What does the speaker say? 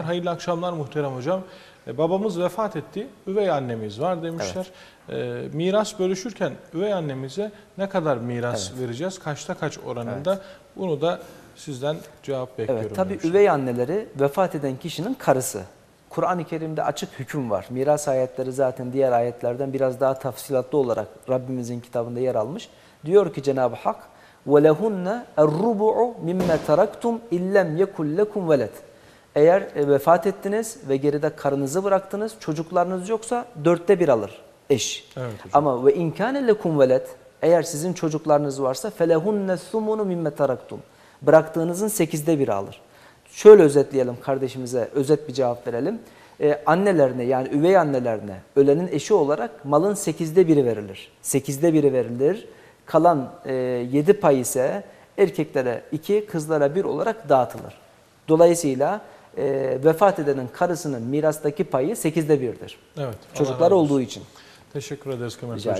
Hayırlı akşamlar muhterem hocam. E, babamız vefat etti, üvey annemiz var demişler. E, miras bölüşürken üvey annemize ne kadar miras vereceğiz, kaçta kaç oranında? Bunu da sizden cevap bekliyorum. Evet, tabii demişler. üvey anneleri vefat eden kişinin karısı. Kur'an-ı Kerim'de açık hüküm var. Miras ayetleri zaten diğer ayetlerden biraz daha tafsilatlı olarak Rabbimizin kitabında yer almış. Diyor ki Cenab-ı Hak وَلَهُنَّ الرُّبُعُ مِمَّا تَرَكْتُمْ اِلَّمْ يَكُلْ لَكُمْ وَلَدٍ eğer e, vefat ettiniz ve geride karınızı bıraktınız, çocuklarınız yoksa dörtte bir alır eş. Evet hocam. Ama ve imkâne lekum veled eğer sizin çocuklarınız varsa felehunne thumunu mimme taraktum. Bıraktığınızın sekizde biri alır. Şöyle özetleyelim kardeşimize özet bir cevap verelim. Ee, annelerine yani üvey annelerine ölenin eşi olarak malın sekizde biri verilir. Sekizde biri verilir. Kalan e, yedi pay ise erkeklere iki kızlara bir olarak dağıtılır. Dolayısıyla e, vefat edenin karısının mirastaki payı sekizde birdir. Evet. Allah Çocuklar olduğu için. Teşekkür ederiz Rica hocam.